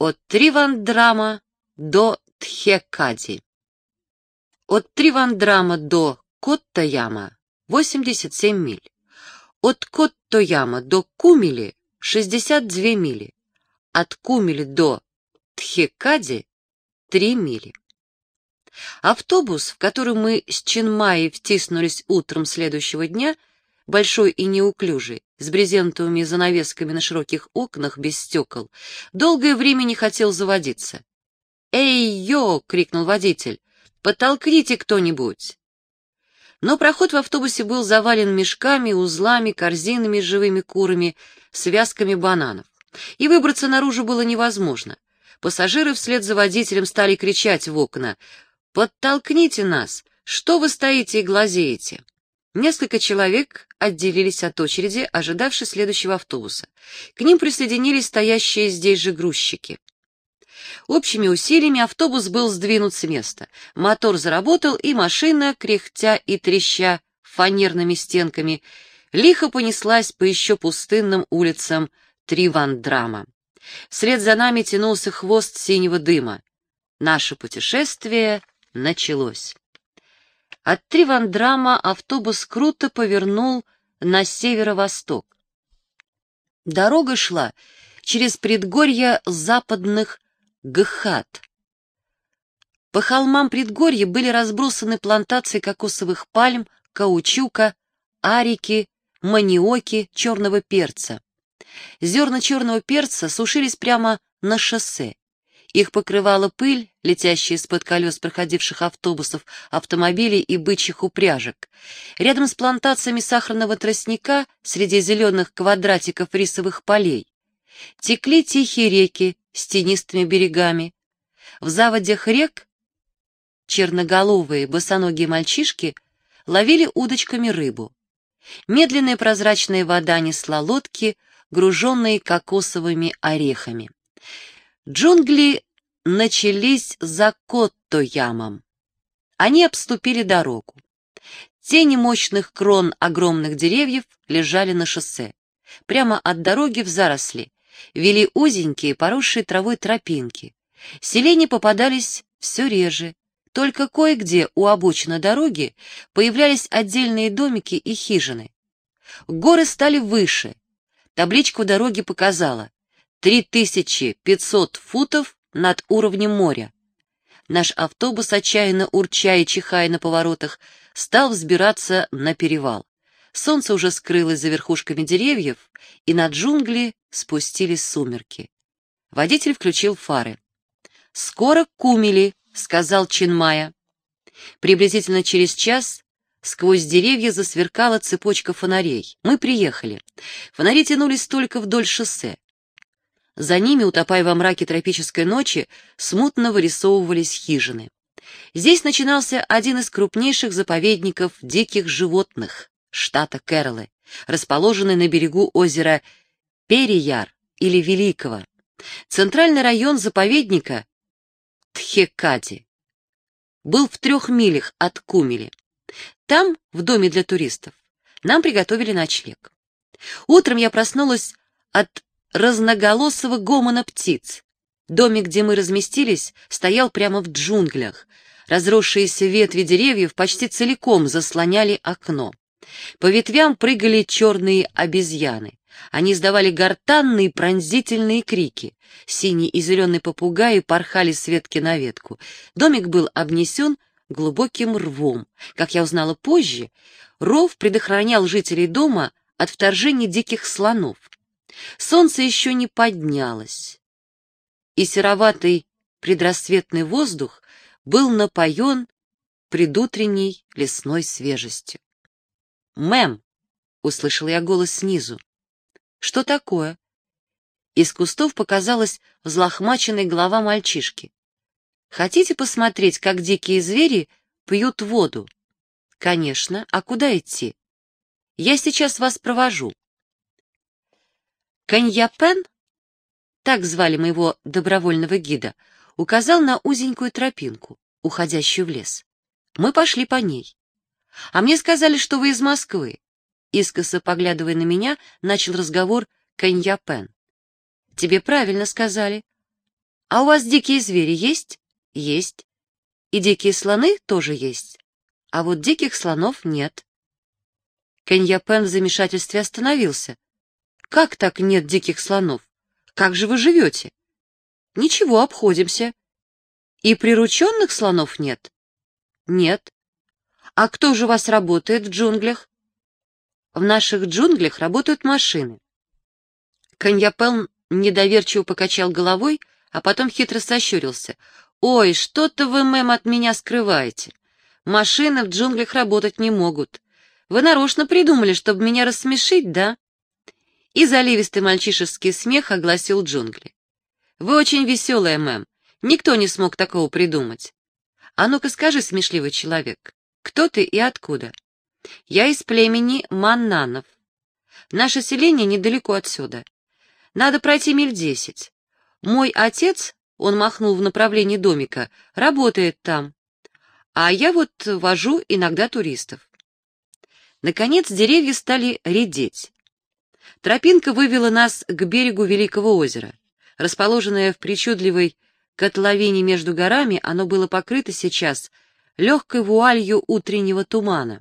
От Тривандрама до Тхекади. От Тривандрама до Коттаяма 87 миль. От Коттояма до Кумили 62 мили. От Кумили до Тхекади 3 мили. Автобус, в который мы с Чинмаей втиснулись утром следующего дня, большой и неуклюжий, с брезентовыми занавесками на широких окнах без стекол, долгое время не хотел заводиться. «Эй-йо!» — крикнул водитель. «Подтолкните кто-нибудь!» Но проход в автобусе был завален мешками, узлами, корзинами с живыми курами, связками бананов. И выбраться наружу было невозможно. Пассажиры вслед за водителем стали кричать в окна. «Подтолкните нас! Что вы стоите и глазеете?» Несколько человек отделились от очереди, ожидавшей следующего автобуса. К ним присоединились стоящие здесь же грузчики. Общими усилиями автобус был сдвинут с места. Мотор заработал, и машина, кряхтя и треща фанерными стенками, лихо понеслась по еще пустынным улицам Тривандрама. Вслед за нами тянулся хвост синего дыма. Наше путешествие началось. От Тривандрама автобус круто повернул на северо-восток. Дорога шла через предгорья западных Гхат. По холмам предгорья были разбросаны плантации кокосовых пальм, каучука, арики, маниоки, черного перца. Зерна черного перца сушились прямо на шоссе. Их покрывала пыль, летящая из-под колес проходивших автобусов, автомобилей и бычьих упряжек. Рядом с плантациями сахарного тростника, среди зеленых квадратиков рисовых полей, текли тихие реки с тенистыми берегами. В заводях рек черноголовые босоногие мальчишки ловили удочками рыбу. Медленная прозрачная вода несла лодки, груженные кокосовыми орехами. Джунгли начались за Котто-ямом. Они обступили дорогу. Тени мощных крон огромных деревьев лежали на шоссе. Прямо от дороги в заросли вели узенькие, поросшие травой тропинки. Селения попадались все реже, только кое-где у обочины дороги появлялись отдельные домики и хижины. Горы стали выше. Табличка у дороги показала 3500 футов над уровнем моря. Наш автобус, отчаянно урча и чихая на поворотах, стал взбираться на перевал. Солнце уже скрылось за верхушками деревьев, и на джунгли спустились сумерки. Водитель включил фары. «Скоро кумели», — сказал Чинмая. Приблизительно через час сквозь деревья засверкала цепочка фонарей. Мы приехали. Фонари тянулись только вдоль шоссе. За ними, утопая во мраке тропической ночи, смутно вырисовывались хижины. Здесь начинался один из крупнейших заповедников диких животных штата Кэролы, расположенный на берегу озера Перияр или Великого. Центральный район заповедника Тхекади был в трех милях от Кумели. Там, в доме для туристов, нам приготовили ночлег. Утром я проснулась от разноголосого гомона птиц. Домик, где мы разместились, стоял прямо в джунглях. Разросшиеся ветви деревьев почти целиком заслоняли окно. По ветвям прыгали черные обезьяны. Они издавали гортанные пронзительные крики. Синий и зеленый попугаи порхали с ветки на ветку. Домик был обнесен глубоким рвом. Как я узнала позже, ров предохранял жителей дома от вторжения диких слонов. Солнце еще не поднялось, и сероватый предрассветный воздух был напоен предутренней лесной свежестью. «Мэм!» — услышал я голос снизу. «Что такое?» Из кустов показалась взлохмаченная голова мальчишки. «Хотите посмотреть, как дикие звери пьют воду?» «Конечно. А куда идти?» «Я сейчас вас провожу». Каньяпен, так звали моего добровольного гида, указал на узенькую тропинку, уходящую в лес. Мы пошли по ней. А мне сказали, что вы из Москвы. Искоса поглядывая на меня, начал разговор Каньяпен. Тебе правильно сказали. А у вас дикие звери есть? Есть. И дикие слоны тоже есть. А вот диких слонов нет. Кеньяпен в замешательстве остановился. Как так нет диких слонов? Как же вы живете? Ничего, обходимся. И прирученных слонов нет? Нет. А кто же у вас работает в джунглях? В наших джунглях работают машины. Каньяпел недоверчиво покачал головой, а потом хитро сощурился. «Ой, что-то вы, мэм, от меня скрываете. Машины в джунглях работать не могут. Вы нарочно придумали, чтобы меня рассмешить, да?» И заливистый мальчишеский смех огласил джунгли. «Вы очень веселая, мэм. Никто не смог такого придумать. А ну-ка скажи, смешливый человек, кто ты и откуда?» «Я из племени Маннанов. Наше селение недалеко отсюда. Надо пройти миль десять. Мой отец, он махнул в направлении домика, работает там. А я вот вожу иногда туристов. Наконец деревья стали редеть. Тропинка вывела нас к берегу Великого озера. Расположенное в причудливой котловине между горами, оно было покрыто сейчас легкой вуалью утреннего тумана.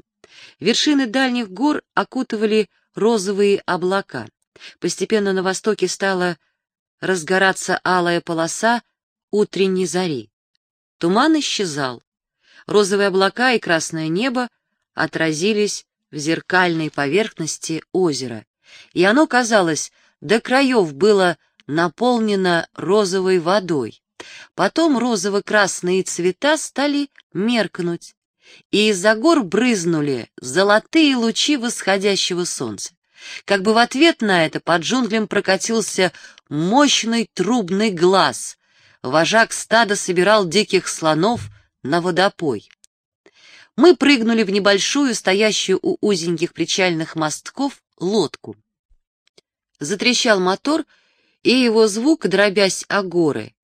Вершины дальних гор окутывали розовые облака. Постепенно на востоке стала разгораться алая полоса утренней зари. Туман исчезал. Розовые облака и красное небо отразились в зеркальной поверхности озера, и оно, казалось, до краев было наполнено розовой водой. Потом розово-красные цвета стали меркнуть, и из-за гор брызнули золотые лучи восходящего солнца. Как бы в ответ на это под джунглям прокатился мощный трубный глаз. Вожак стада собирал диких слонов на водопой. Мы прыгнули в небольшую, стоящую у узеньких причальных мостков, лодку. Затрещал мотор, и его звук, дробясь о горы,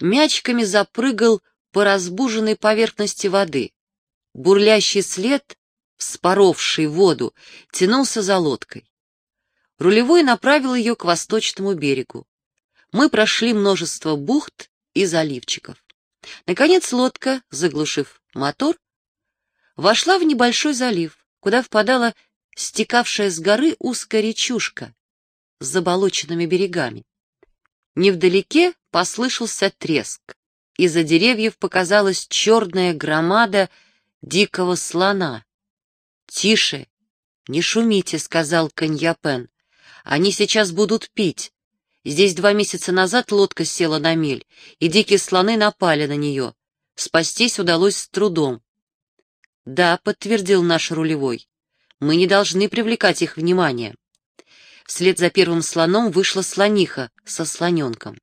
мячиками запрыгал по разбуженной поверхности воды. Бурлящий след, вспоровший воду, тянулся за лодкой. Рулевой направил ее к восточному берегу. Мы прошли множество бухт и заливчиков. Наконец лодка, заглушив мотор, вошла в небольшой залив, куда впадала стекавшая с горы узкая речушка с заболоченными берегами. Невдалеке послышался треск. Из-за деревьев показалась черная громада дикого слона. «Тише, не шумите», — сказал Каньяпен. Они сейчас будут пить. Здесь два месяца назад лодка села на мель, и дикие слоны напали на нее. Спастись удалось с трудом. Да, подтвердил наш рулевой. Мы не должны привлекать их внимание. Вслед за первым слоном вышла слониха со слоненком.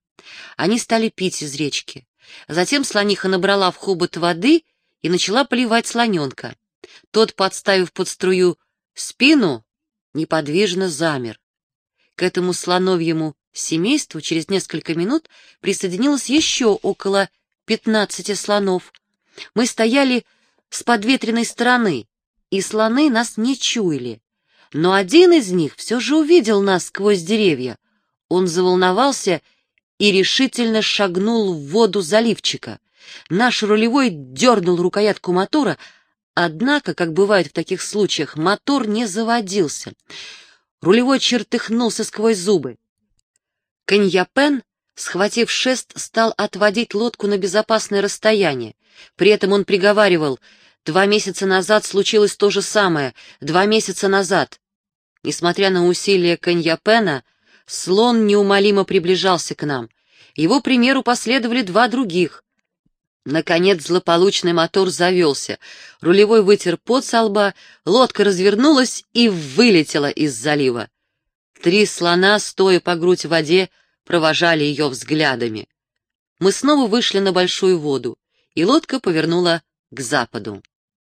Они стали пить из речки. Затем слониха набрала в хобот воды и начала поливать слоненка. Тот, подставив под струю спину, неподвижно замер. К этому слоновьему семейству через несколько минут присоединилось еще около пятнадцати слонов. Мы стояли с подветренной стороны, и слоны нас не чуяли. Но один из них все же увидел нас сквозь деревья. Он заволновался и решительно шагнул в воду заливчика. Наш рулевой дернул рукоятку мотора, однако, как бывает в таких случаях, мотор не заводился. Рулевой чертыхнулся сквозь зубы. Каньяпен, схватив шест, стал отводить лодку на безопасное расстояние. При этом он приговаривал, «Два месяца назад случилось то же самое, два месяца назад». Несмотря на усилия Каньяпена, слон неумолимо приближался к нам. Его примеру последовали два других. Наконец злополучный мотор завелся. Рулевой вытер пот со лба, лодка развернулась и вылетела из залива. Три слона, стоя по грудь в воде, провожали ее взглядами. Мы снова вышли на большую воду, и лодка повернула к западу.